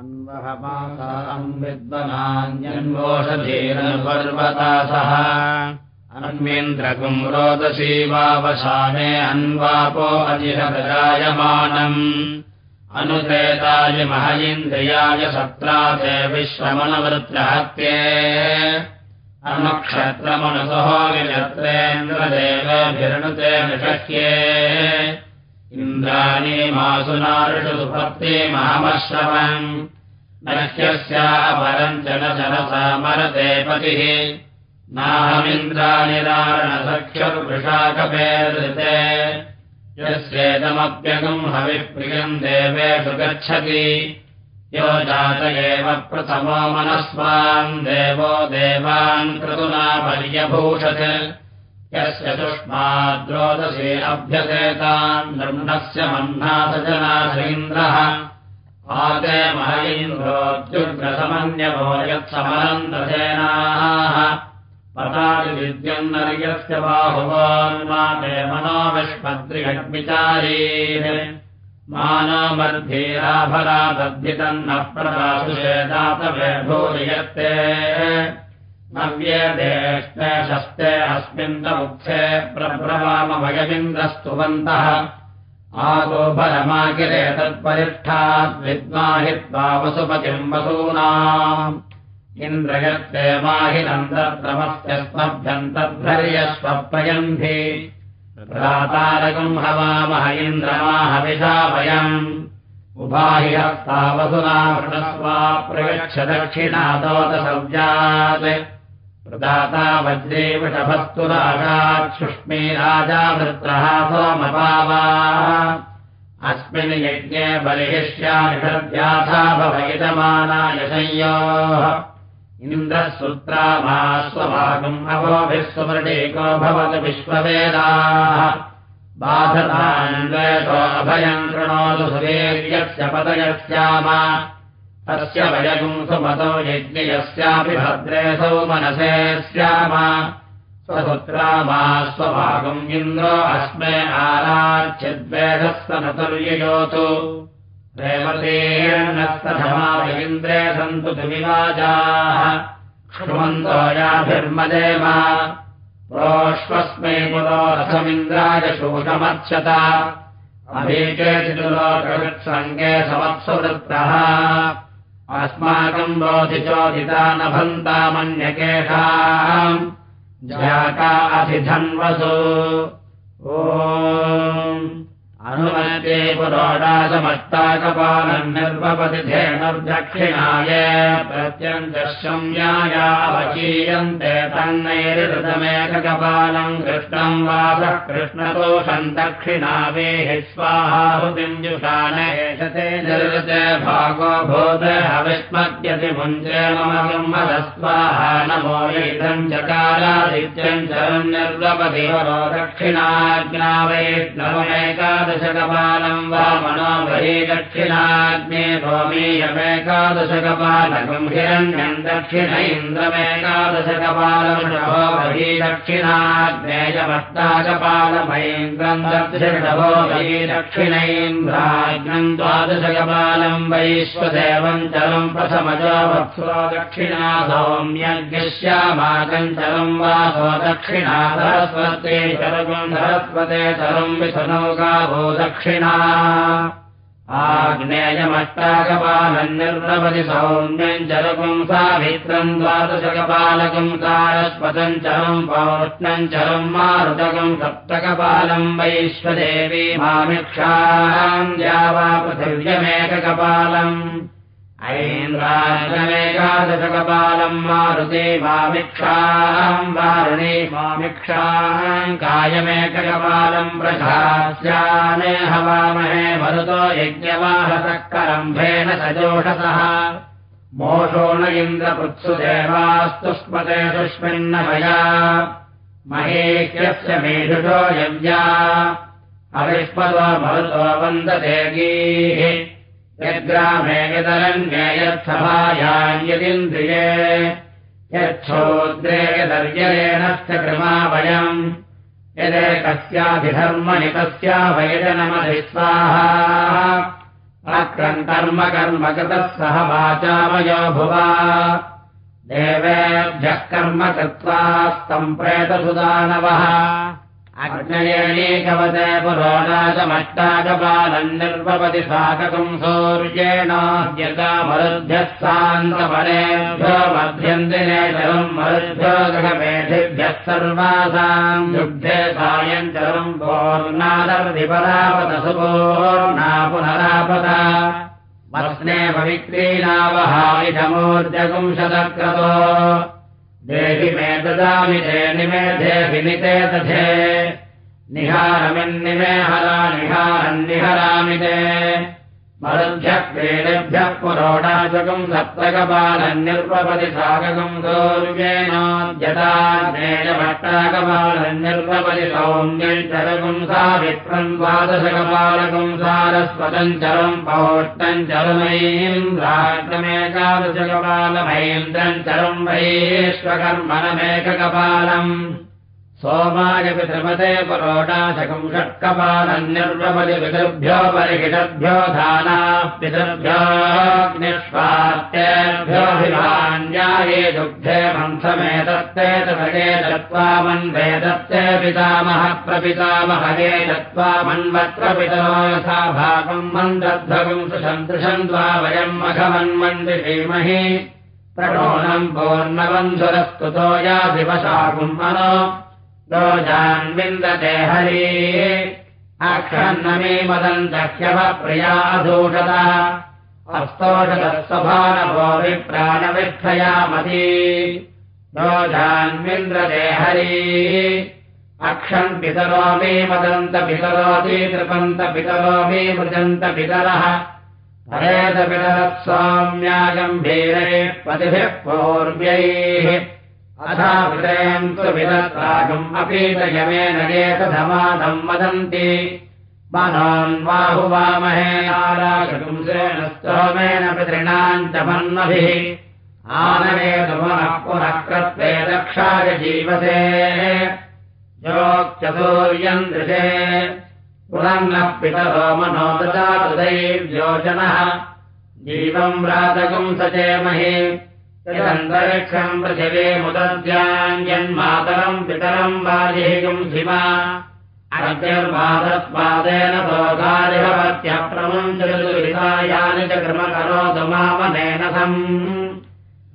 अन्वहमासान्विद्वनान्यन्वोषधीरपर्वतासः अन्वेन्द्रकुम् रोदसी वावसाने अन्वापो अजिहजायमानम् अनुतेताय महयीन्द्रियाय सत्राते विश्रमणवृत्रहत्ये अनुक्षत्रमनुसहो विचत्रेन्द्रदेवभिरणुते निषह्ये इन्द्राणी मासुनाऋषु सुपत्ति महमश्रवम् नह्यस्यापरम् च न जनसामरते पतिः। नाहमिन्द्रानिरारणसख्यवृषाकपेदृते यस्येदमप्यगम् हविप्रियम् देवेषु गच्छति। यो जात एव प्रथमो मनस्वान्। देवो देवान् क्रतुना पर्यभूषत् यस्य सुष्माद्रोदसी अभ्यसेतान् नृम्णस्य मह्नासजनाधीन्द्रः आते महयीन्द्रोद्युग्रसमन्यवो यत्समनन्दसेनाः पतादिविद्यम् नर्यस्य बाहुवोन्माते मनोविष्पद्रिगग्विचारीः मानोमर्धीराभरादद्भितम् न प्रदासुषेदातवे भूरियत्ते नव्येदेष्टे शस्ते अस्मिन्तमुखे प्रब्रवामभयमिन्द्रस्तुवन्तः आगोभरमाकिरे तत्परिष्ठाद्विद्माहित्वा वसुपतिम् वसूनाम्। इन्द्रयत्ते माहिनन्दत्रमस्यस्मभ्यम् तद्धर्यस्वप्रयन्धि प्रातारकम् हवामह इन्द्रमाहविषा वयम् उभाहि हस्तावसुना वृणस्वा प्रयच्छ दक्षिणादोदसव्यात् प्रदाता वज्रे वृषभस्तु रागाच्छुष्मी राजा सोमपावा। अस्मिन् यज्ञे बलिहिष्यानिषद्याथा भवयजमानाय संयोः इन्द्रः सुत्रा स्वभागम् अवोभिः सुमृडेको भवतु विश्ववेदाः सुवीर्यस्य पदयस्याम तस्य वयगुम् सुमतो यज्ञयस्यापि भद्रेऽसौ मनसे स्याम। स्वपुत्रा मा स्वभागम् इन्द्रो अस्मे आराच्यद्वेषः स न तुर्ययोतु रेवतीर्णस्तधमाविन्द्रे सन्तु द्विवाजाः क्षुमन्तो याभिर्मदेव। प्रोष्वस्मै पुरो रथमिन्द्राय शोषमर्क्षत अभीकेचिलोकवित्सङ्गे समत्सुवृत्तः अस्माकम् बोधिचोदिता न अधिधन्वसु ओ अनुमते पुरोडासमष्टाकपालम् निर्वपतिधेनुर्दक्षिणाय प्रत्यन्तशम्यायावकीयन्ते तन्नैरितमेकपालम् कृष्णम् वासः कृष्णतोषम् दक्षिणावेः स्वाहाहुतिम् जुषानयेषते निर्वृते भागो भूत हविष्मद्यति मुञ्चे मम संवदस्वाहा नमो इदम् चकारादित्यम् चरम् निर्वपति वरो दक्षिणाज्ञा वैष्णवमेकादशकपालम् वा मनोभरी दक्षिणाग्ने भूमीयमेकादशकपालकम् हिरण्यम् दक्षिण इन्द्रमेकादशकपालमृषभो बही दक्षिणाग्नेयमष्टाकपालमैन्द्रम् दक्षिणभो बही दक्षिणैन्द्राग्नम् द्वादशकपालम् वैश्वदेवम् चलम् प्रथमजो दक्षिणा सौम्यज्ञश्यामाकम् चलम् वासो दक्षिणा सरस्वते चलगुम् सरस्वते चलम् विसनौका भो दक्षिणा। आग्नेयमष्टाकपालम् निर्वपति सौम्यम् चलकुम् सावित्रम् द्वादशकपालकम् सारस्वतम् चलम् पौष्णम् चलम् मारुतकम् सप्तकपालम् वैश्वदेवी मामिक्षाम् द्यावा पृथिव्यमेककपालम् ऐन्द्राजमेकादशकपालम् मारुते मामिक्षाम् वारुणे मामिक्षाम् कायमेककपालम् प्रशास्याने हवामहे मरुतो यज्ञवाहतः करम्भेन सजोषसः। मोषो न इन्द्रपृत्सु देवास्तु स्मते सुष्मिन्न मया महेह्यस्य मेषुषो यव्या। अविष्मतो मरुतो वन्दते गीः यद्ग्रामे यदरण्ये यत्सभायान्यदिन्द्रिये यच्छोद्रे यदर्यरेणस्य कृमा वयम् यदेकस्याभिधर्मणि तस्या वयजनमधिस्वाहा अक्रम् कर्म कृतः सह वाचामयो भुवा। देवेभ्यः कर्म कृत्वा स्तम्प्रेतसुदानवः अग्नयेणीकवते पुरोणाचमष्टाकपालम् निर्वपति साककम् सूर्येणाद्यतामरुद्भ्यः सान्तपरेभ्यो मध्यन्दिनेचरम् मरुद्भ्यो गृहमेधिभ्यः सर्वासाम् युद्धे सायञ्चरम् पूर्णादर्धिपरापत सुपूर्णा पुनरापत वस्ने पवित्रीणावहायिषमूर्जगुंशतक्रतो देहि मे ददामि ते निमेधेऽभिनिते तथे। निहारमिन्निमे हरा निहारन्निहरामि ते मरुभ्यः क्रीडेभ्यः पुरोडाचकम् सप्तकपालन्यर्पपति सागकम् गौर्व्येनोद्यताज्ञेयभट्टाकपालन्यर्पपति सौम्यञ्चरकम् सा विप्रम् द्वादशकपालकम् सारस्वतम् चरम् पौष्टम् चरमयीम् राष्ट्रमेकादशकपालमैन्द्रम् चरम् वैश्वकर्मणमेककपालम् सोमायपि त्रिमते परोडाशकम् षट्कपालन्यर्वपति पितृभ्यो परिहिषद्भ्यो धानाः पितृभ्योऽग्निष्वात्येभ्योऽभिमान्याये दुग्धे मन्थमेतत्ते तदगे दत्त्वा पितरो यथा भागम् मन्दध्वगम् सुसन्दृशम् द्वा वयम् धीमहि। प्रणोनम् पूर्णबन्धुरस्तुतो याधिवशाकुम् मनो जान्विन्दते हरी। अक्षन्नमी मदन्तह्यव प्रियाधूषतः अस्तोषदस्वभानभो विप्राणविक्षयामती रोजान्विन्द्रते हरी। अक्षम् पितरो मे मदन्त पितरोति तृपन्त पितरो मे मृजन्त पितरः। हरेतपितरः सौम्यागम्भीरे पतिभिः पूर्व्यैः अथाभिदयम् तु विदत्रागम् अपीतयमेन येतधमादम् वदन्ति। मनोन्वाहुवामहेनारागुंसेन स्तोमेन पितॄणाम् च मन्मभिः। आनवेतु पुनः पुनः कृत्वे दक्षाय जीवसे। योक्चतुर्यम् दृशे पुनर्नः पितरो मनो ददातुदैव्योजनः जीवम् व्रातकम् सचेमहि यदन्तरिक्षम् पृथिवे मुदद्याञ्जन्मातरम् पितरम् वाजिहिकम् शिवा अग्निर्वादस्वादेन भोगादिभवत्यप्रमुञ्चयानि च क्रमकरोतु मामनेन सम्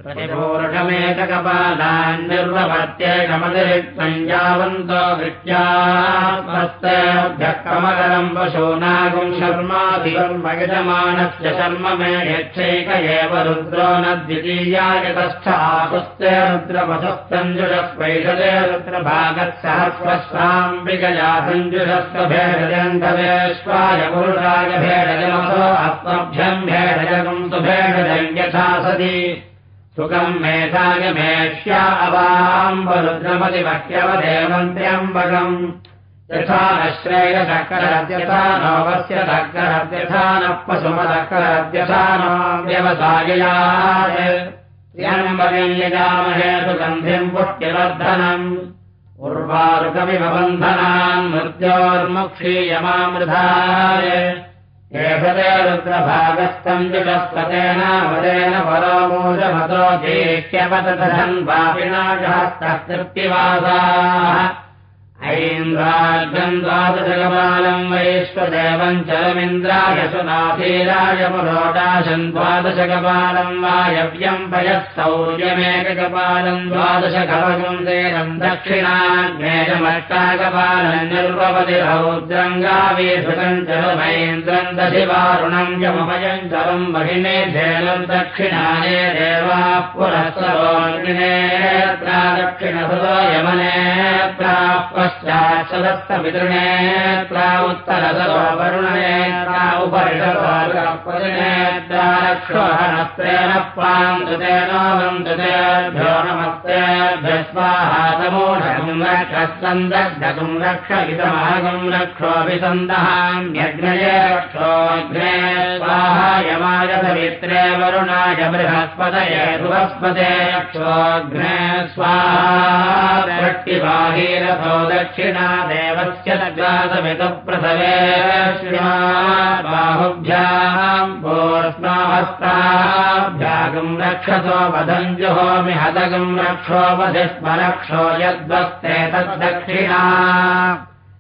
प्रतिपूरुषमेककपालान्निर्वपत्येकमतिरिक्तम् यावन्तो वृत्यात्मस्तेभ्यः कमकरम् पशूनागुम् शर्माधिकर्मयजमानस्य शर्म मे यच्छैक एव रुद्रो न द्वितीयाय तस्थापुस्ते रुद्रपशस्तञ्जुषस्वैषदे रुद्रभागत्सहस्रस्वाम्बिकया सञ्जुषस्वभेडजन्धवेश्वाय पुरुषाय भेडजमसो अस्मभ्यम् भेडजगम् तु भेडजम् यथा सति सुखम् मेधाय मेष्या अवाम्बरुद्रमतिमह्यवदेवन्त्र्यम्बकम् यथा न श्रेयशकरद्यथा नः पशुमदकरद्यथा नो व्यवसाययाम्बकम् यजामहे सुगन्धिम् पुष्ट्यवर्धनम् उर्वारुकमिव बन्धनान् मृत्योर्मुक्षीयमामृधाय एषते रुद्रभागस्तम् जुषस्पतेन वदेन परोमोजमतो जेह्यपतधन् ऐन्द्राग्रम् द्वादशकपालम् वैश्वदेवम् चरमिन्द्राय सुनाथीराय पुरोडाशम् द्वादशकपालम् वायव्यम् पयः सौर्यमेककपालम् द्वादशकवकम् तेनम् दक्षिणाग्नेयमष्टाकपालम् निर्वपति रौद्रङ्गावीसुकम् चरमैन्द्रम् दशिवारुणम् यमभयम् चरम् महिने धेनम् दक्षिणाने देवाः पुरःसरोग्नेत्रा दक्षिणसरो यमनेत्राः पश्चात्सदस्तपितृणेत्रा उत्तरसरो वरुणनेत्रा रक्षोहनस्तेन पान्तुतेनो वन्दुतेभ्यो नमस्तेभ्य स्वाहातमोढगम् रक्षस्सन्दग्धगम् रक्ष इदमहगम् रक्षोऽभिसन्दहाम्यग्नये रक्षोऽग्ने स्वाहायमाय सवित्रे वरुणाय बृहस्पतये बृहस्पते रक्षोऽग्ने स्वाहा दक्षिणा देवस्य प्रसवे बाहुभ्याम् पूर्स्माहस्ताभ्यागम् रक्षसो वदञ्जुहोमि हदगम् रक्षोपधि स्म रक्षो यद्वस्ते तद्दक्षिणा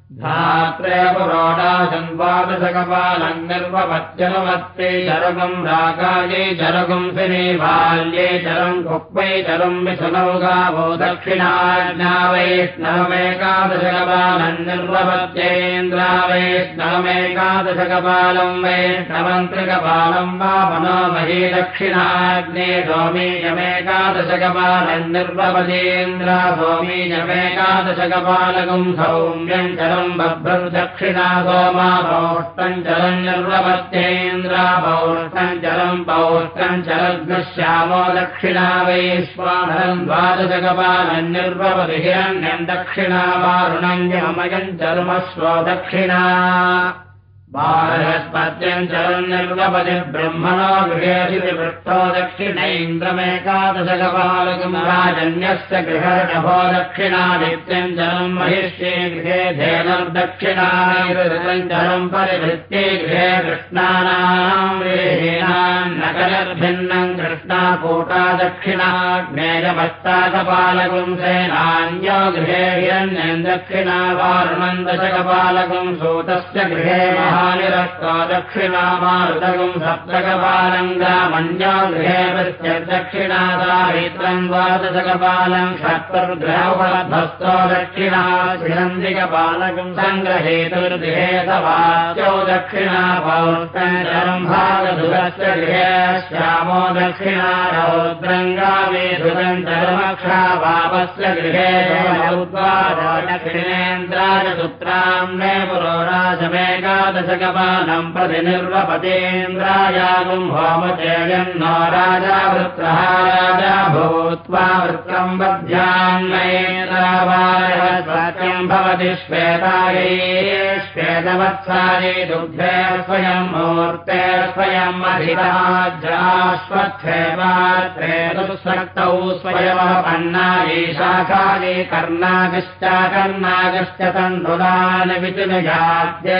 पुरोडाशन्वादशकपालम् निर्वपत्यनुमत्ते चरुगम् रागायै चरुगम् सिनीबाल्ये चरम् कुक्वै चरुम् विशुनौ गावो दक्षिणाज्ञा वैष्णवमेकादशकपालम् निर्वपत्येन्द्रा वैष्णवमेकादशकपालम् वैष्णवन्त्रिकपालम् वा मनोमही दक्षिणाग्ने सोमीयमेकादशकपालम् निर्वपतेन्द्रा सोमीयमेकादशकपालकम् सौम्यम् चरम् बभ्रदक्षिणा गोमा पौष्टञ्चलम् निर्वपत्येन्द्रा पौष्टञ्चलम् पौष्टञ्चलग्नश्यामो दक्षिणा वैश्वानरम् द्वादशकपालम् निर्वपति हिरण्यम् दक्षिणा वारुणम् यमयम् चरुमस्व दक्षिणा गृहेऽधिति वृत्तो राजन्यस्य गृहर्णभो दक्षिणादित्यम् चरम् महिष्ये गृहे धेनुर्दक्षिणानिर्दम् चरम् परिभृत्ये गृहे कृष्णानाम् विहीनाम् नगरभिन्नम् कृष्णाकूटा दक्षिणा ज्ञेयभक्ताकपालकम् सेनान्यो गृहे हिरण्यम् दक्षिणा वारुणम् दशकपालकम् सूतस्य गृहे महानिरक्तो दक्षिणा मारुतगम् सप्तकपालम् ग्रामण्यो गृहे दक्षिणा दारित्रम् द्वादशकपालम् षट्पर्गृहोपलभस्तो दक्षिणा शिरन्दिकपालकम् सङ्ग्रहेतुर्गृहे सवाच्यौ दक्षिणा पौष्टम् भागधुरस्य गृहे चरमक्षा पापस्य गृहे दक्षिणेन्द्राय सुत्राम्ने पुरोराजमेकादशकपालम् प्रतिनिर्वपतेन्द्रायागुम् होमचेयम् नो राजा वृत्रः राजा भूत्वा वृत्रम् वध्यान्मयेन्द्रावायम् भवति श्वेतायै श्वेतवत्सायै दुग्धे स्वयम् मूर्ते स्वयम् अधिराज्याश्वत्थे पात्रे दुःसक्तौ स्वयमः पन्नायै शाखायै कर्णागश्च कर्णागश्च तन्नुदान विचिनजाद्य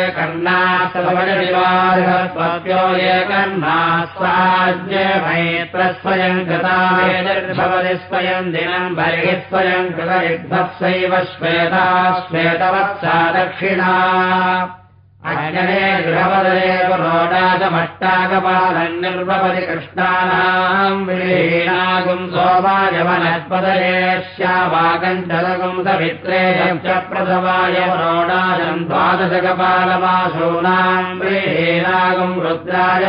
मैत्रस्वयम् कृताभवति स्वयम् दिनम् बर्हि स्वयम् कृतयुग्धस्यैव श्वेता श्वेतवत्सा दक्षिणा अग्ने गृहपदे पुरोडाचमट्टाकपालम् निर्वपति कृष्णानाम् विलीनागुम् सोमाय वनस्पदये श्यावाकम् चलगुम् सवित्रे च प्रसवाय पुरोडाचम् द्वादशकपालमाशूनाम् विलीनागुम् रुद्राय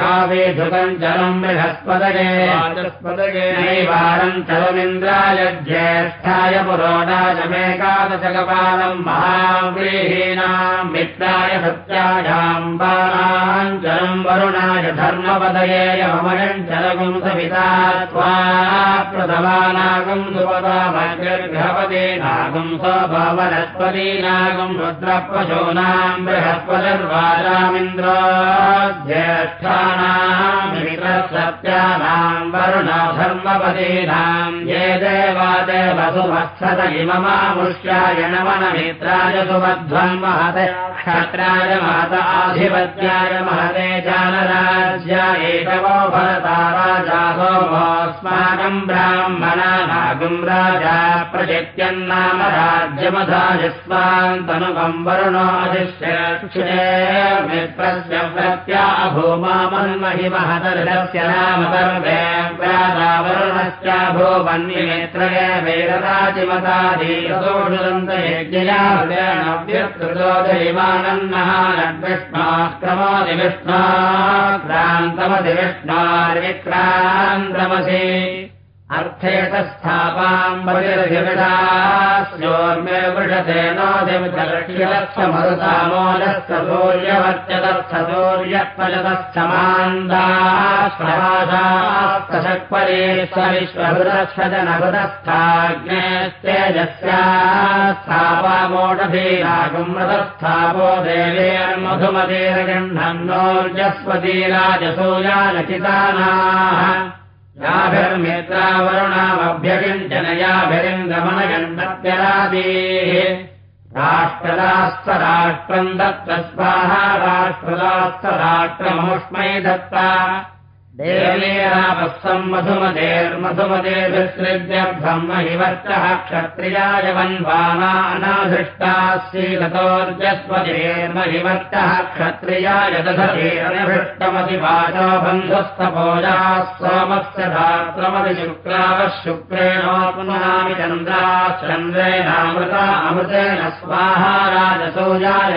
कावेधुकम् चलम् वाचस्पदये नैवारम् चलमिन्द्राय ज्येष्ठाय पुरोडाचमेकादशकपालम् महाव्रीहीनाम् मित्राय सत्यायाम् बालाञ्चलम् वरुणाय धर्मपदये यमयम् चलगुम् सविता त्वा प्रथमानागम् सुपदामग्रगृहपदे नागम् स्वभवनस्पती नागम् रुद्रपशूनाम् बृहस्पतिर्वाजामिन्द्र ज्येष्ठानाम् मित्रसत्यानाम् वरुण ये देवादेवसुभत्सत इममामुष्याय नमनमित्राय सुमध्वम् महते क्षत्राय महत आधिपत्याय महते जानराज्या एकवो भरता राजा सोमोऽस्माकम् ब्राह्मणानागम् राजा प्रचित्यन्नाम राज्यमधायस्वान्तनुगम् वरुणोऽधिष्ठे मित्रस्य व्रत्या भूमामन्महि महतर्हस्य नाम भूवन्यमित्रये वेदराजिमताधीरसोषुदन्तयज्ञया हृदयनव्यकृतो दैवानन्नः नड्विष्णाक्रमोदिविष्णा बलिर्धिविषास्योर्मे वृषते नोदिविचलक्षमरुतामोदस्थ सूर्यवर्चतस्थ सूर्यत्वजतस्थमान्दाश्वराशास्तशक्परेश्वरिश्वहृदस्थ जनहृदस्थाग्नेस्तेजस्यास्थापामोढधीरागुमृतस्थापो देवेर्मधुमतेरगण्डम् नोर्जस्वती राजसूया नचितानाः याभिर्मित्रावरुणामभ्यगिञ्जनयाभिरिन्दमनगण्डत्यरादेः राष्ट्रदास्तराष्ट्रम् दत्त स्वाहा राष्ट्रदास्तराष्ट्रममुष्मै दत्ता मधुमतेर्मधुमतेभिसृज्य ब्रह्महिवर्चः क्षत्रियाय वन्वानानाधृष्टास्यीलतोर्जस्वतेर्महिवर्चः क्षत्रियाय दधतेर्निभृष्टमतिवाचो बन्धुस्तपोजाः सोमस्य धात्रमति शुक्रावः शुक्रेणोत्मनामि चन्द्राश्चन्द्रेणामृता अमृतेन स्वाहा राजसौजाय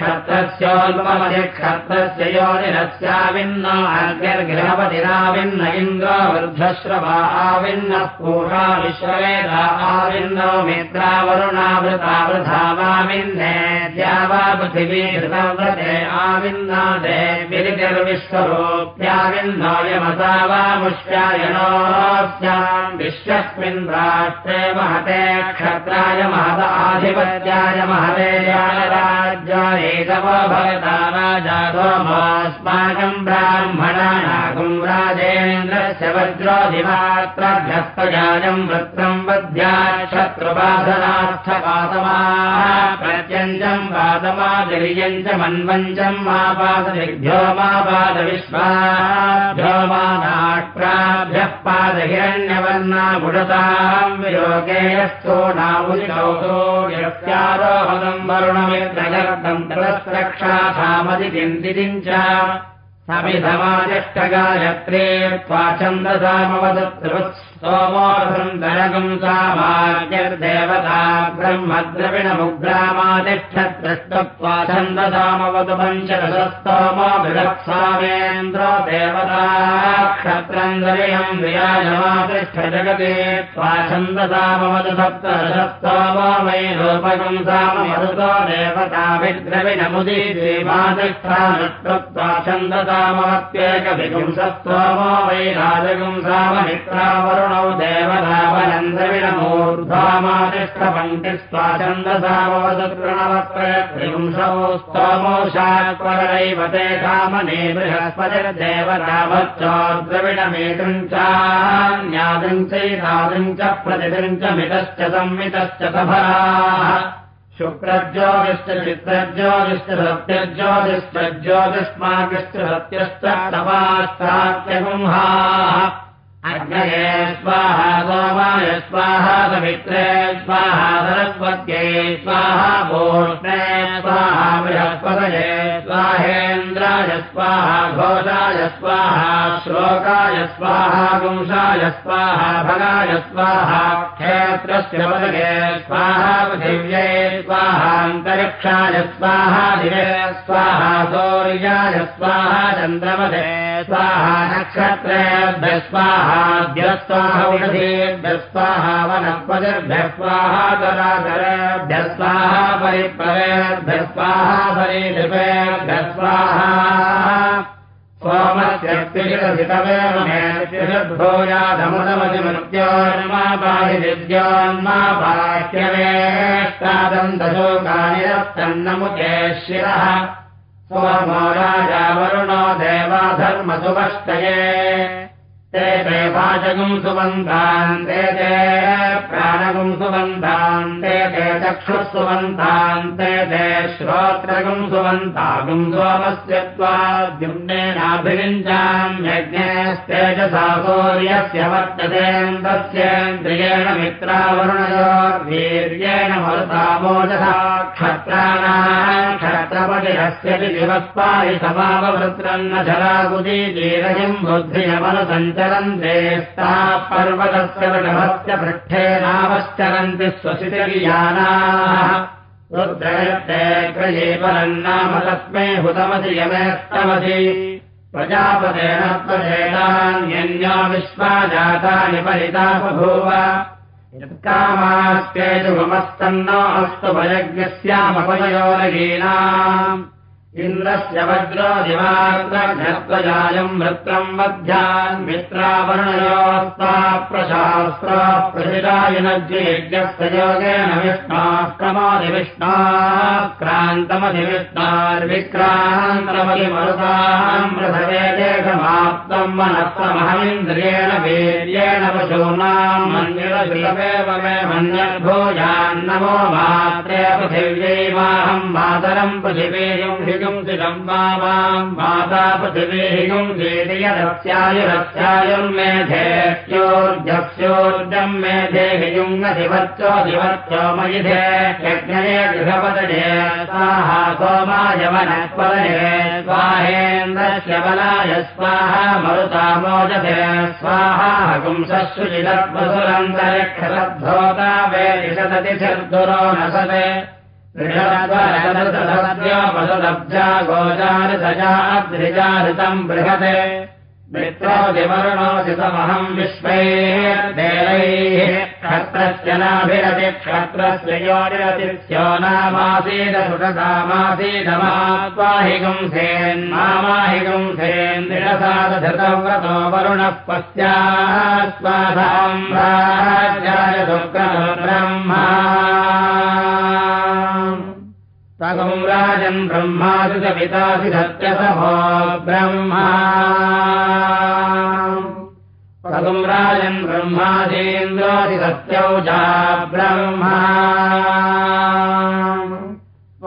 स्पन्दः क्षत्रस्योल्पमधिक्षत्रस्य योनिरस्याविन्न वृद्धश्रवा आविन्नः पूषा विश्ववेदा आविन्नो मित्रावरुणावृतावृथा वाविन्ने द्यावा पृथिवी कृतव्रते आविन्ना यमसा वा मुष्यायनोऽस्याम् विश्वस्मिन् राष्ट्रे महते क्षत्राय महत आधिपत्याय महते राज्याय एतवो भगता राजातोमास्माकम् ब्राह्मणानागुम् राजेन्द्रस्य वज्रोधिमात्रभ्यस्तजायम् वृत्रम् वध्या शत्रुपासनार्थपादमाः प्रत्यञ्जम् पादमादिर्यम् च मन्वञ्चम् मा पाददिग्भ्यो मा पादविश्वाभ्यो मा नाट्राभ्यः पादहिरण्यवर्णा गुडताम् वियोगेयस्थो नामुदितो यस्यारोहदम् वरुणमित्रगर्दम् रक्षाधामदिचिन्तिम् च समिधमादिष्टगायत्रे त्वा छन्दसामवदत्रुवत् ब्रह्मद्रविणमुग्रामातिष्ठद्रष्टत्वा छन्दसामवतु पञ्चदशस्तोमो बृहत्सामेन्द्रो देवता क्षत्रन्दरियम् विराजमातिष्ठ जगते त्वा छन्दसामवतु सप्तदशस्तोमो वै रूपकम् सामवदुतो देवताभिद्रविणमुदीदेवातिष्ठा नष्टत्वा छन्दसामवत्येकविपुंसस्तोमो वै राजगुम् साममित्रावरुणौ देवतावनन्दविणमूर्ध्वामातिष्ठपङ्क्तिस्वाचन्दसामवदतृणवत्रयत्रिपुंसौ स्तोमो शाक्वरैव ते कामने बृहस्पतिर्देवतावच्चोद्रविणमेतम् चान्यादम् चैतादम् च प्रतिदिम् च मितश्च संमितश्च सभराः शुक्रज्योतिश्च चित्रज्योतिश्च सत्यज्योतिश्च ज्योतिष्मार्गश्च सत्यश्च तपास्तात्यगुंहाः अग्नये स्वाहा सोमाय स्वाहा समित्रे स्वाहा सरस्वत्यै स्वाहा भूष्णे स्वाहा बृहस्पतये स्वाहेन्द्राय स्वाहा घोषाय स्वाहा श्लोकाय स्वाहा गुंशाय स्वाहा भगाय स्वाहा क्षेत्रस्य पदगे स्वाहा पृथिव्यै स्वाहान्तरिक्षाय स्वाहा दिवे स्वाहा सौर्याय स्वाहा चन्द्रमधे स्वाहा नक्षत्रेभ्य स्वाहाभ्यः स्वाहौषधेभ्यः स्वाहा वनस्पतिर्भ्यः स्वाहा कराकरेभ्यः स्वाहा परिप्रवेभ्यः स्वाहा परिधिपेभ्यः स्वाहा सोमस्यक्तिशितमेव मेभोजाधमुदमतिमृत्योन्मा पाहिदिद्योन्मा पाह्यवेष्टादन्तशोकानि रप्तन्नमुखे शिरः सोमो राजा वरुणो देवाधर्मसुपष्टये ते ते वाचकम् सुबन्धान् ते ते प्राणकम् सुबन्धान् ते ते चक्षुः सुबन्धान् ते ते श्रोत्रकम् सुबन्धागुम् सोमस्य त्वाद्युम्नेनाभिरिञ्चाम् यज्ञेस्तेजसा सूर्यस्य वर्ततेन्द्रस्येन्द्रियेण मित्रावरुणयोर्वीर्येण मरुतामोजसा क्षत्राणाम् क्षत्रपतिरस्य दिवस्पाहि समाववृत्रम् न जलाकुदीतीरयम् बुद्धियमनुसञ्च चरन्ते स्ताः पर्वतस्य रुद्रयत्ते क्रये परन्नाम तस्मै हुतमसि यमेस्तमसि प्रजापतेन त्वजेतान्यन्या विश्वा जातानि परिता बभूव यत्कामास्तेजुगमस्तन्नो अस्तु भयज्ञस्यामपजयोरगीनाम् इन्द्रस्य वज्रादिवाग्रघत्वजायम् वृत्रम् वध्यान् मित्रावर्णयोस्ता प्रशास्त्र प्रशिरायनज्ययज्ञस्य योगेन विष्णास्क्रमादिविष्णाक्रान्तमधिविष्णार्विक्रान्तमधिमरुताम् प्रथवे देशमाप्तम् मनस्तमहमिन्द्रियेण वीर्येण पशूनाम् मन्यरशिलपेव मे मन्यर्भोजान्नमो मात्रे पृथिव्यै माहम् मातरम् पृथिवीयुम् माता पृथिवीहिगुंसीति यदस्यायुरस्यायुर्मेधेश्चोर्जस्योर्जम् मेधे हियुङ्गधिवच्चोधिवच्चो मयिधे यज्ञये गृहपदये स्वाहा सोमाय स्वाहेन्द्रस्य बलाय स्वाहा मरुतामोजते स्वाहा हगुंसुचिदत्वसुरन्तरिक्षरद्धोता वेदिशदतिथिर्दुरो न सते पशुलब्जा गोचारितजा अद्रिजारितम् बृहते। मित्रोदिवर्णोदितमहम् विश्वैर्देवैः क्षत्रस्य नाभिरति क्षत्रस्य योनिरतिथ्यो नामासीदसुषदामासीदमात्वाहिगुंसेन्माहिगुंसेन् निरसादधृतव्रतो वरुणः पश्चास्वाधाम् राज्याय दुःखनो ब्रह्मा तगुम् राजन् ब्रह्मासि च पितासि सत्यसभो ब्रह्मा तगुम् राजन् ब्रह्मासीन्द्रोऽसि सत्यौ च ब्रह्मा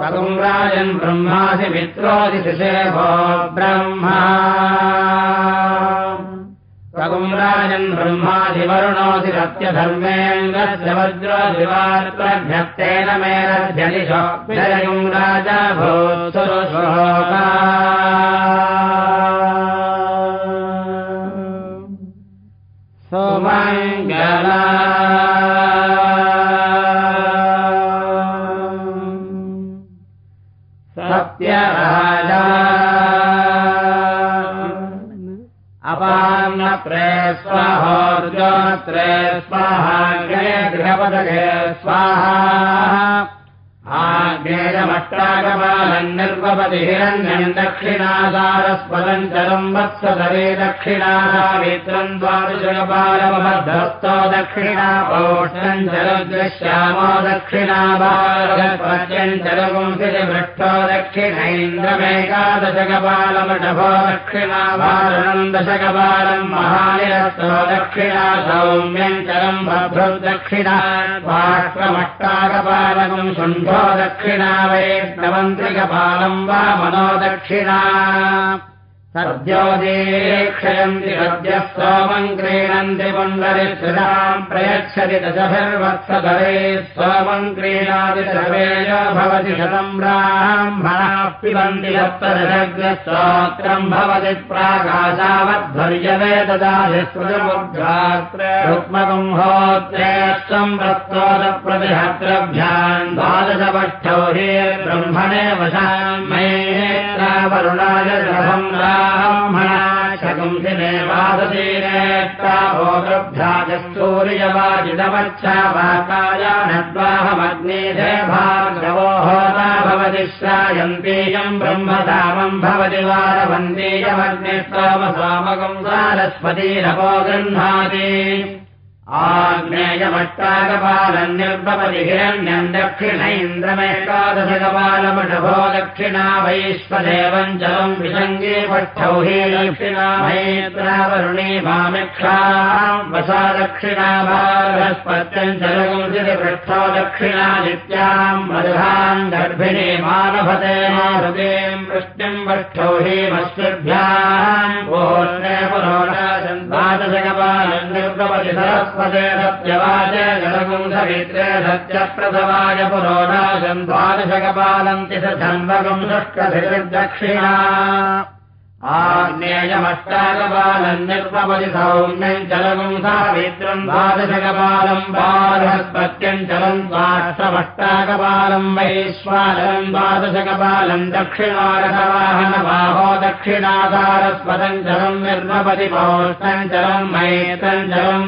तगुम् राजन् ब्रह्मासि मित्रोऽसि शिशेभो ब्रह्मा सत्यधर्मेन्द्रस्य वज्रोऽधिवार्त्रघ्यक्तेन मेरध्यनिशोऽपिजयुम् राजा भूत्सुरशोका सोमङ्गला सत्यराजा अपान्नत्रे स्वाहोर्जोनत्रे स्वाहा गृहपदगे स्वाहा आग्नेयमट्टाकपालम् निर्वपति हिरण्यम् दक्षिणासारस्पदम् चरम् वत्सधरे दक्षिणासावित्रम् द्वादशकपालमबद्धस्तो दक्षिणा दक्षिणाभारगत्पत्यम् चरगुंसिपृष्ठो दक्षिणैन्द्रमेकादशकपालमटभो दक्षिणाभारणम् दशकपालम् महानिरस्तो दक्षिणा सौम्यम् चरम् बभ्रुदक्षिणा बाष्पमट्टाकपालकम् शुण्ठो दक्षिणा वैष्णवन्त्रिकपालम् वा मनो दक्षिणा सद्योदीक्षयन्ति सद्यः सोमम् क्रीणन्ति पुण्डरिश्रिताम् प्रयच्छति दशभिर्वत्सधरे सोमम् क्रीणाति सर्वेय भवति शतम् ब्राह्मणाः पिबन्ति सप्तदशग्रस्तोत्रम् भवति प्राकाशावद्भर्यवे ददाति स्मृतमुद्घात्रुक्मकम् होत्रेष्टम् वत्तोदप्रतिहत्रभ्याम् द्वादशपष्ठौ हि ब्रह्मणे वशाम् रभम् ब्राह्मणा शकुंसिने वादतीरेत्ताभोगभ्याजस्तूर्यवाजितवच्छा वाकायानद्वाहमग्नेधे भार्गवो होता भवति श्रायन्तीयम् ब्रह्मधामम् भवति वारवन्तीयमग्निस्तोमसामकम् सारस्वतीरपो गृह्णाति आग्नेयमट्टाकपालम् निर्भवति हिरण्यम् दक्षिणैन्द्रमेकादशकपालमटभो दक्षिणा वैश्वदेवम् जलम् विसङ्गे पष्ठौ हि दक्षिणा मैत्रावरुणे मामिक्षा वसा दक्षिणा पृष्ठो दक्षिणादित्याम् मधुराम् गर्भिणी मानभते मारुदेम् वृष्टिम् पष्ठौ हि मत्स्यभ्याम् सत्यवाच जलगुंसवित्रे सत्यप्रसवाय पुरोडाशम् द्वादशकपालन्ति स षष्टधिर्दक्षिणा सौम्यम् चलगुम् सावित्रम् द्वादशकपालम् बालहस्पत्यम् चलम् द्वाष्टमष्टाकपालम् वैश्वानरम् द्वादशकपालम् दक्षिणासारस्पदम् चलम् पौष्णम् चलम्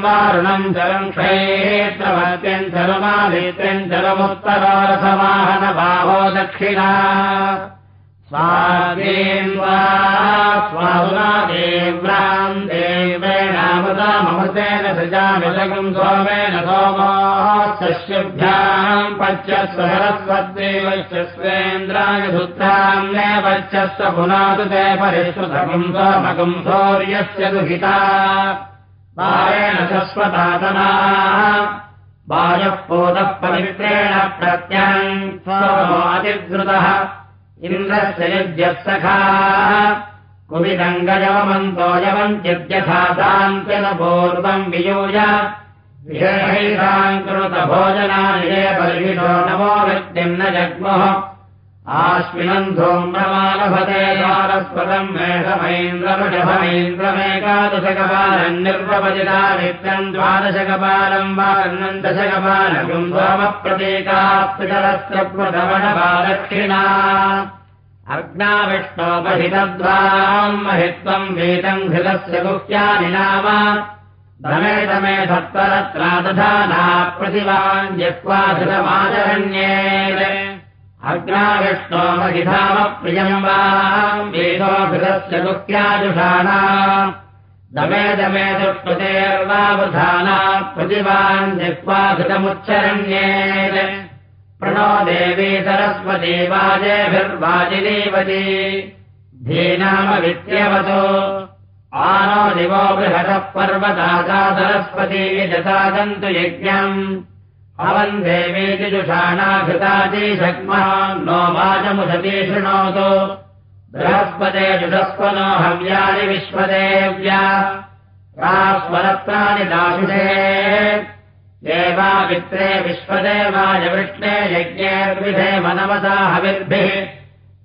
वारुणम् चलम् क्षेत्रवत्यम् चलमादित्यम् चलमुत्तरारथवाहनबाहो दक्षिणा स्वादेवा स्वादेव्राम् देवेणामृतामृतेन सृजामिलकम् सोमेन सोमो शस्यभ्याम् पच्यस्व सरस्वद्देवश्चस्वेन्द्राय धुत्राम् न पच्यस्व पुनातु ते परिश्रुतकम् सोमकम् सौर्यस्य दुहिता। वारेण शस्वतातना वायः पोतः पवित्रेण प्रत्यम् स्वतिद्रुतः इन्द्रस्य युज्यः सखाः वियूय विशेषैताम् कृतभोजनानि परिहितो नमो व्यक्तिम् न जग्मुः आश्विनम् धूम्रमालभते सारस्वतम् मेषमैन्द्रवृषभमैन्द्रमेकादशकपालम् निर्वपदिता नित्यम् द्वादशकपालम् वार्णम् पितरस्य प्रथमणबालक्षिणा अग्नाविष्णोपहितद्वाम् महित्वम् वेदम् घृतस्य गुह्यानि नाम दमे दमे सत्तरत्रादधाना प्रतिवान् जक्त्वा धृतमाचरण्ये अग्नाविष्णो महिधामप्रियम् वा वेदोऽघृतस्य दुःख्याजुषाणा दमे दमे दुष्पतेर्वावधाना प्रतिवान् जिह्वाधृतमुच्चरण्ये प्रणो देवी सरस्वती वाजेभिर्वाजिनीवती धीनामवित्यवतो आनो दिवो बृहतः पर्वता सरस्वती यजतादन्तु यज्ञम् अवन् देवीति जुषाणाघृताति शक्मः नो शृणोतु। बृहस्पते जुषस्वनो हव्यानि विश्वदेव्या। स्वरत्नानि दाशुषे देवावित्रे विश्वदेवाय वृष्णे यज्ञेर्विधे मनवसा हविर्भिः।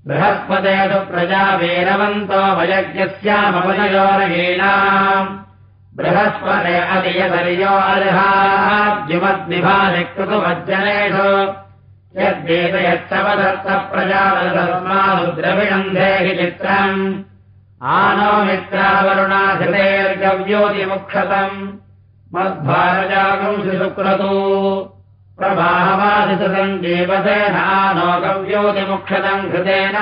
बृहस्पते तु प्रजा वीरवन्तो वयज्ञस्यामपदयोरगीणाम् बृहस्पते अधियधर्यो अर्हाद्युमद्विभानिकृतुमज्जनेषु यद्वेद यच्चवदत्तप्रजातस्माद्रविणन्धे हि चित्रम्। आनो मित्रावरुणाधितेर्गव्योतिमुक्षतम्। मध्वारजागम् शिशुक्रतु प्रभावादिशतम् जीवसेन आनो गव्योतिमुक्षतम् घृतेन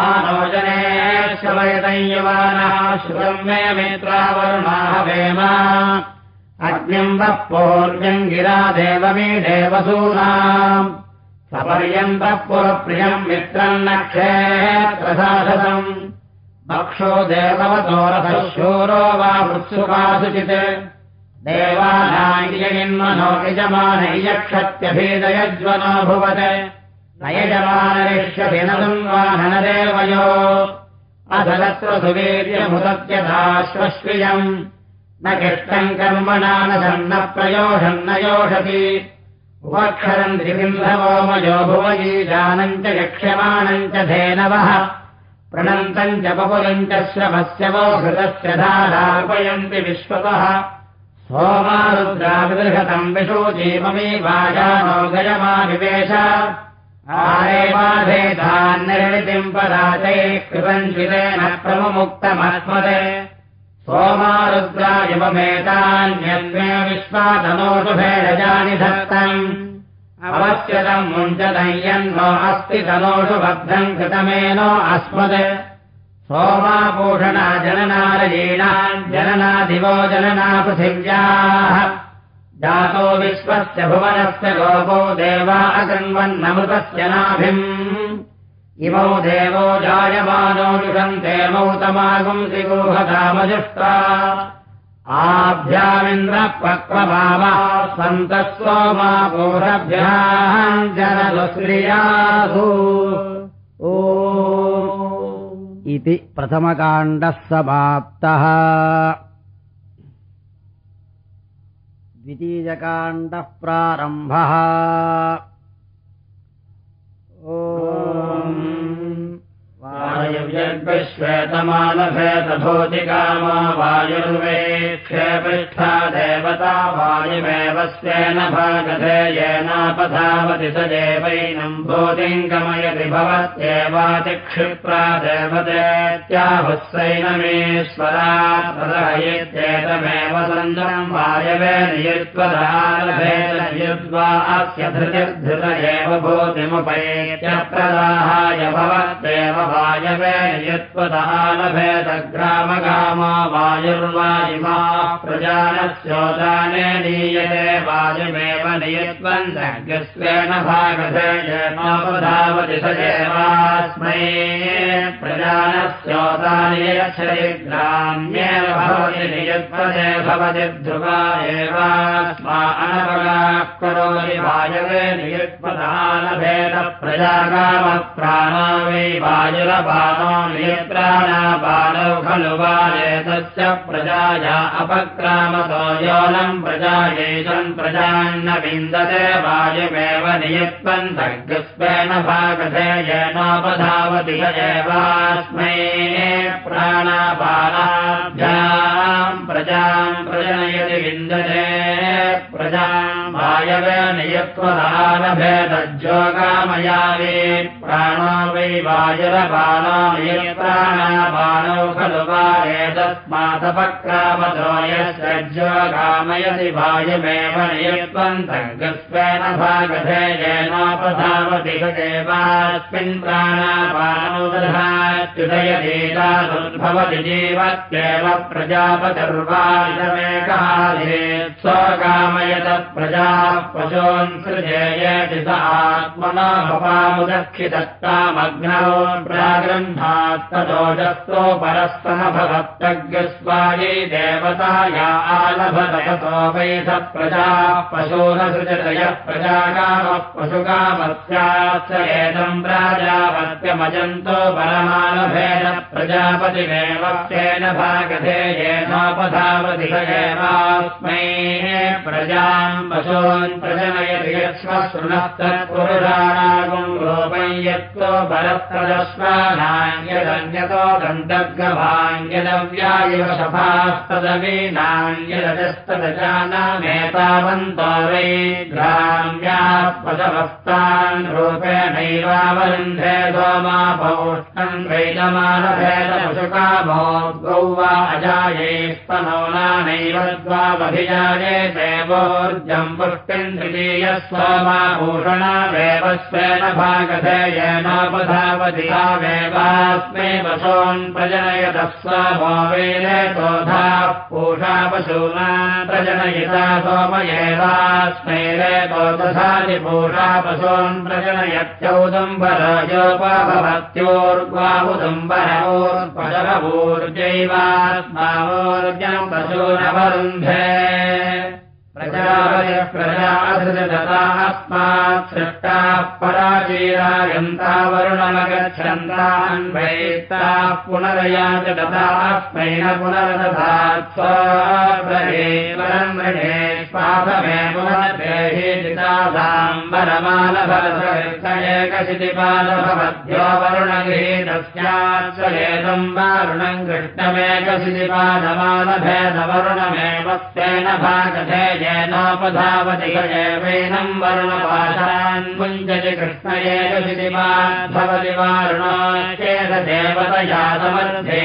आनोजने शवयतञ्यवानः श्रुतम् मे मित्रावरुणाः वेम अग्निम् वः पूर्व्यम् गिरा देवमीडेवसूनाम् सपर्यन्तः पुरप्रियम् मित्रम् नक्षेत्रसाधसम् भक्षो देववतोरथः शूरो वा मृत्सुकासुचित् देवानायिन्मनो यजमानैयक्षत्यभेदयज्वनो भुवत् नयजमानरिष्यति न संवाहनदेवयो अधलत्र सुवीर्यमुदत्यथाश्वश्रियम् न किष्टम् कर्मणा न सन्न प्रयोषम् न योषति। उपक्षरम् त्रिबिन्धवोमयो भुवयी जानम् च यक्ष्यमाणम् च धेनवः। प्रणन्तम् च पपुलम् च श्रमस्य वो घृतस्य धारार्पयन्ति विश्वतः। सोमारुद्राविदृशतम् विशोजीममी वाजानो गयमाविवेश आरे बाधेतान्निर्मितिम् पदाचैः कृतञ्चितेन प्रमुक्तमस्मदे विश्वातनोषु भेदजानि धत्तम्। अवश्यतम् मुञ्चतम् यन्नो अस्ति तनोषु बद्धम् कृतमेनो अस्मद्। सोमापूषणा जननारयीणाम् जननादिवो जनना पृथिव्याः जातो विश्वस्य भुवनस्य गोपो देवा अगन्वन्नमृतस्य नाभिम्। इमौ देवो जायमानो जुषन्ते मौतमागुंसि गोहतामजुष्टा आभ्यामिन्द्रपक्वभावा सन्तः जनदुश्रियासु ओ इति प्रथमकाण्डः समाप्तः द्वितीयकाण्डः प्रारम्भः ॐ वायुव्यग्विश्वेतमानभेदभूतिकामा वायुर्वे क्षेपृष्ठा देवता वायुमेव स्वेन भागधे येनापधावति स देवैनम् भूतिम् गमयति भवत्येवातिक्षिप्रा देवतेत्याहुस्सैनमेश्वरात् प्रदहयेत्येतमेव सन्दरम् वायवे नियुत्वदालभेदयुद्वा अस्य धृतिर्धृत एव भूतिमुपैत्यप्रदाहाय भवत्येव वायवे नियुत्वदालभेदग्रामगामा वायुर्वायुमा प्रजानस्योदाने नीयते वायुमेव नियुत्वम् दग्स्वेन भागधेयेनोपधावति स एवास्मै प्रजानस्योदाने यच्छति ग्राम्येव भवति नियुत्पदे भवति, ध्रुवा एवास्मा अनपगाः करोति, वायवे नियुत्पदानभेद प्रजागामप्राणो वै वायुरपानो नियुत्राणापानौ खलु वायेतस्य प्रजाया अपक्रामतो योनम् प्रजायेषन् प्रजान्न विन्दते वायुमेव नियुत्पन् दग्स्वेन भागधे येनोपधावति स एवास्मै प्राणापानाभ्याम् प्रजाम् प्रजनयति विन्दते प्रजाम् वायवे नियुत्वदानभेदज्योगामयावे प्राणो वै वायुरपानो नियुत्राणापानौ खलु वायेतस्मादपक्रामतो यस्योगामयति वायुमेव नियुत्वम् दग्स्वेन भागधे स देवास्मिन् प्राणापानौ दधात्युदयतीतादुद्भवति जीवत्येव प्रजापतिर्वायुमेकाधे स्वकामयत प्रजाः पशून् सृजेयति स आत्मनो भवामुदक्षितत्तामग्नौ प्रागृह्णात्तदोजस्तो परस्तमभवत्तज्ञस्वायै देवता या आलभतयतो वैध प्रजाः पशूनसृजतयः प्रजाकामः पशुकामस्यात् स एतम् प्राजापत्यमजन्तो परमालभेद प्रजापतिमेव तेन भागधे येनोपधावति स एवास्मै प्रजाम् यत्तो बलस्तदश्वानान्यदन्यतो दन्तर्गभाङ्ग्यदव्यायव शफास्तदवीनान्यदस्तदजानामेतावन्तो वै पशवस्तान् रूपेणैवावरुन्धे सोमा पौष्णम् वैदमानभेदपशुकामो गौ वा अजाये स्तनौनानैव द्वावभिजाये देवोर्जम् पुष्टिम् तृतीयः सोमा भूषणावेव स्वेन भागधे तावेवास्मै पशून् प्रजनयतः स्वामो वेलेतोधाः पूषा पशूना प्रजनयिता सोमयेवास्मै रेतो दधाति पूषा पशून् प्रजनयत्यौदुम्बरयोपाभवत्योर्ग्वाहुदुम्बरवोर्पशवूर्जैवास्मावोर्जम् पशूनवरुन्धे प्रजापतिः प्रजासृजदतास्मात् सृष्टाः पराचीरायन्ता वरुणमगच्छन्तान्वैताः पुनरयाच दतास्मै न पुनरदधात् स्वरम् मृणे स्वाथमे पुनर्देहितासाम्बरमानफलसैकशितिपादभवद्यो वरुणगृहीतस्यात् स्वयेदम् वारुणम् कृष्णमेकशितिपादमानभेदवरुणमेव तेन भागधे वरुणपाशान् मुञ्जति कृष्णयेकशितिपाद्भवति वारुणोश्चेद देवतया समर्थे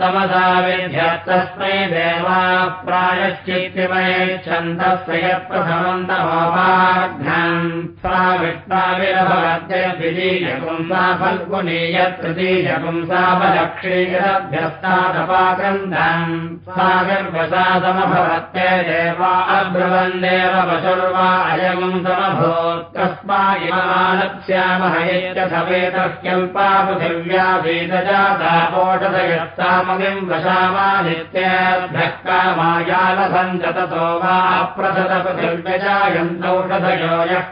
तमसा विध्यस्तस्मै देवा प्रायश्चित्तिमयच्छन्दस्य यत्प्रथमन्तमोपाघ्नम् सा विष्णाविरभवत्यद्वितीयपुंसा फल्गुनी यत्तृतीयपुंसापलक्ष्मीरभ्यस्तादपाकन्दम् सा गर्भसादमभवत्य देवा अब्रुवन्देव पशुर्वा अयगुम् समभूत् कस्मा इमानप्स्यामह यत्यथवेतः क्यल्पा पृथिव्या पविम् वशामादित्येभ्यः ततो वा प्रसदपतिर्व्यजायन्तौषधयो यः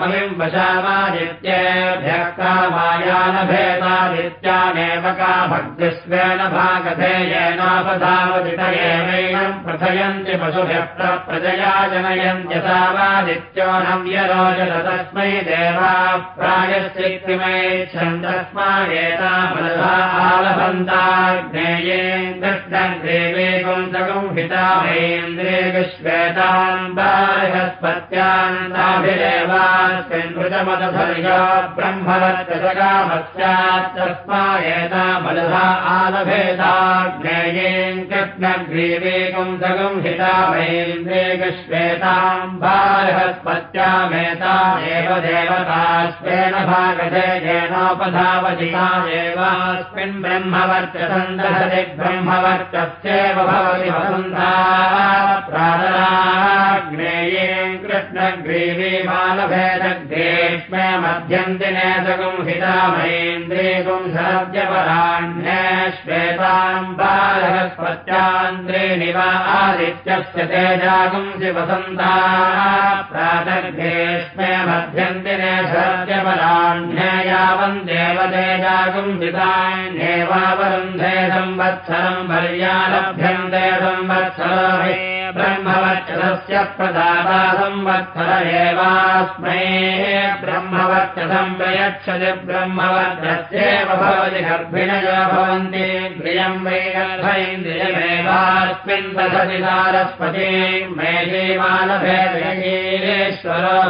पविम् वशामादित्येभ्यः कामायानभेदादित्यानेव का भक्तिस्वेन भागधेयेनापधावदित एवैनम् प्रथयन्ति पशुभिः प्रप्रजया जनयन्त्यथा वादित्यो न व्यरोचत तस्मै देवा प्रायश्चित्तिमैच्छन् तस्मादेता आलभन्ताग्नेये कृष्णग्रेवे कुन्दगुंहिता महेन्द्रे विश्वेतान् बालहस्पत्यान्ताभिरेवास्मिन् मृतमदधर्यो ब्रह्मवत्कसकामस्यात् तस्मादेता बलधा आलभेदाग्नेये कृष्णग्रीवे कुन्दगुंहिता महेन्द्रे विश्वेताम् बालहस्पत्यामेता एव देवतास्वेन भागधे येनोपधावधिका एवास्मिन् ब्रह्मवर्चसम् दहति ब्रह्मवर्चस्येव भवति वसन्ता कृष्णग्रीवी बालभेदग्रेष्मे मध्यन्तिने सगुंहिता महेन्द्रीगुम् शरद्यपराह्णे श्वेताम् बालहस्पत्यान्द्रीणि वा आदित्यस्य तेजागुंसि वसन्ता प्रातग्रेष्मे मध्यन्तिने शरद्यपराह्णे यावन् देवतेजागुंसितान्येवावरुन्धे संवत्सरम् पर्यालभ्यन्ते संवत्सरो संवत्सर एवास्मै ब्रह्मवर्चसम् प्रयच्छति ब्रह्मवर्चस्येव भवति गर्भिणयो भवन्ति प्रियम् वै गर्भैन्द्रियमेवास्मिन् दधति सारस्वती मेधीमानभेदेश्वरो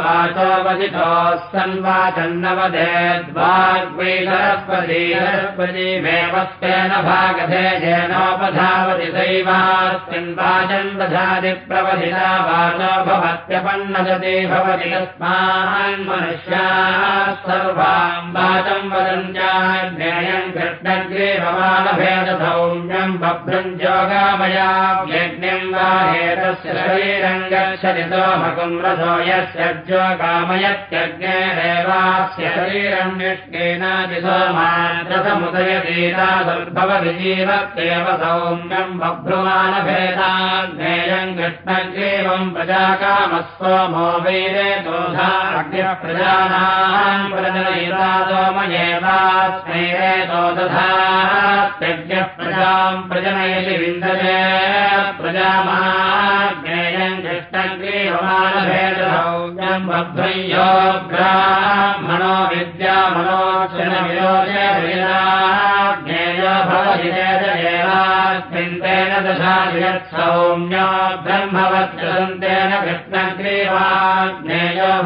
वाचोपदितोः सन्वाचन्नवधेद्वाग्वै सरस्वती सरस्वतीमेवस्तेन भागधे येनोपधावति दैवास्मिन् वाचम् दधाति प्रवधिता वाचो भवत्यपन्नदति भवति तस्मान् मनुष्याः सर्वाम् वाचम् वदन्त्याज्ञेयम् कृष्णग्रीवमानभेदसौम्यम् बभ्रम् जोगामया यज्ञम् वा एतस्य शरीरम् गच्छति सोमकुम् रथो यस्य जोगामयत्यज्ञेरेवास्य शरीरम् निष्केनादि सोमाद्रथमुदयतीता दुर्भवति जीवत्येव सौम्यम् बभ्रुमानभेदाज्ञेयम् कृष्णग्रीवम् प्रजाकामः सोमो वैरे दोधाग्यः प्रजानाम् प्रजनयिता सोमयेवास्मै रेतो दधात्यज्ञः प्रजाम् प्रजनयति विन्दते प्रजामाज्ञेयम् कृष्णग्रीवमानभेदसौम्यम् बभ्रयो ब्राह्मणो विद्यामनोक्षण विरोधेयो भवति चेदेवास्मिन् तेन दशादियत्सौम्यो ब्रह्मवत्सन्तेन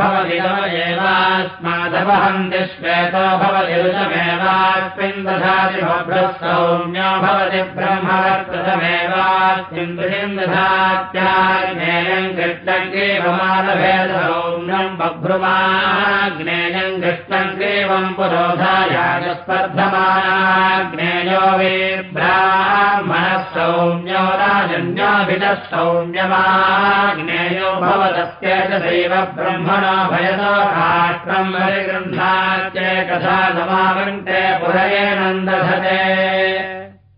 भवति एवास्मादवहन्ति श्वेतो भवति ऋतमेवास्मिन् दधाति भभ्रः सौम्यो भवति ब्रह्मवर्तसमेवास्मिन् ऋषिम् दधात्याज्ञेयम् कृष्णग्रीवमानभेदसौम्यम् बभ्रुमाग्नेयम् कृष्णग्रीवम् पुरोधायागस्पर्धमानाग्नेयो वे ब्राह्मणः सौम्यो राजन्योभितः सौम्यमाग्नेयो भवतस्य च दैव ब्रह्मणो भयतो राष्ट्रम् हरिगृह्णात्येकथा समावन्ते पुरयेनन्दधते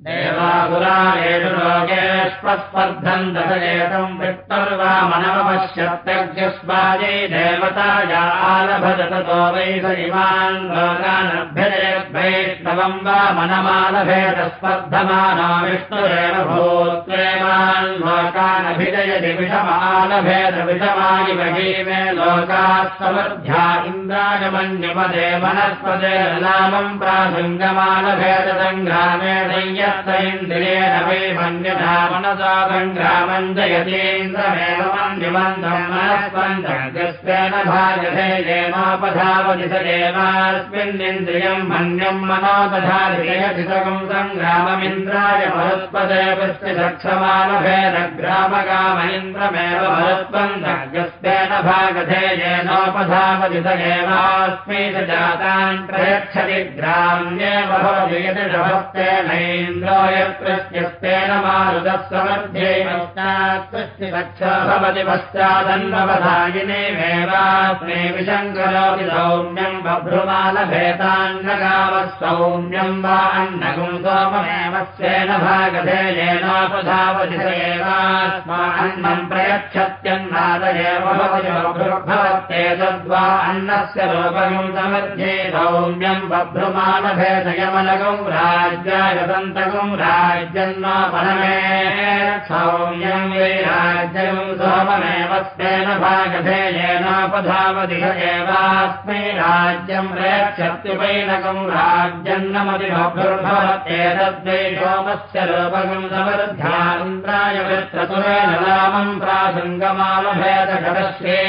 देवासुरालेषु लोकेष्वस्पर्धम् दशयेतम् वृत्तर्वामनवपश्यत्यज्ञस्वायै देवताया आलभजततो वै स इमान् लोकानभ्यजयद्वैष्णवम् वा मनमालभेदस्पर्धमानो विष्णुरेव भूत्वेमान् लोकानभिजयति विषमालभेद विषमायि महीमे लोकाः समर्थ्या इन्द्रायमन्यपदे वनस्पदे नामम् प्रासङ्गमालभेदसङ्ग्रामे दय्य इन्द्रियेण वै मन्यथा मनसा सङ्ग्रामम् जयतीन्द्रमेव मन्यमन्धम् मनस्पन्दस्तेन भाजते येनोपधावति स एवास्मिन्निन्द्रियम् मन्य अन्यम् मनो दधाधिकम् सङ्ग्राममिन्द्राय मरुत्पदे पश्चिदक्षमानभेदग्रामगाम इन्द्रमेव मरुत्वम् दग्यस्तेन भागधेयेनोपधावति स एवास्मै च जातान् प्रयच्छति ग्राम्येव भवति शभस्तेनैन्द्रो मारुतः समर्ध्ये पश्चात्तस्य रक्षा भवति पश्चादन्नवधायिनेवेवास्मै विशङ्करोति सौम्यम् वा अन्नगुम् सोममेव स्वेन भागधेयेनोपधावति स एवास्मा अन्नम् भवति बभ्रुर्भवत्येतद्वा अन्नस्य रूपगम् समर्थे सौम्यम् बभ्रुमालभेदयमलगम् राज्याय दन्तगम् राज्यन्नोपनमे सौम्यम् वै राज्यम् सोममेव स्वेन भागधेयेनोपधावति स एवास्मै प्रासङ्गमालभेदघटस्ये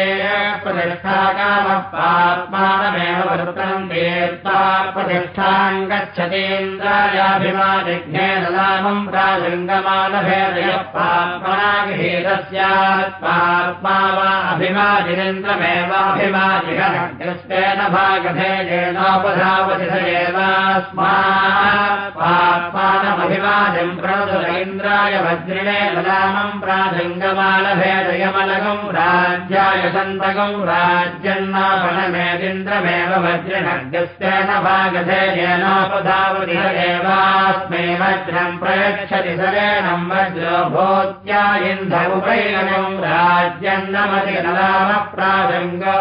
प्रतिष्ठाकामः पात्मानमेव वृत्रम् तीर्था प्रतिष्ठाम् गच्छतीन्द्रायाभिमादिघ्नेन नामम् प्रासङ्गमालभेदयः पात्मना गृहीतस्यात् पात्मा वा अभिमादिरेन्द्रमेवाभिमादिघस्तेन भागधेयेनोपधावति स एवास्मात् पात्मानमभिमादिम् प्रणुतैन्द्राय वज्रिणे नामम् प्रासङ्गमालभेदयमलगम् राज्याय सन्तकम् राज्यन्नापणमेदिन्द्रमेव वज्रिणग्रस्तेन भागधेयेनोपधावति स एवास्मै वज्रम् प्रयच्छति सरेणम् वज्रो भूत्या राज्यन्नमति नाम प्रासङ्गो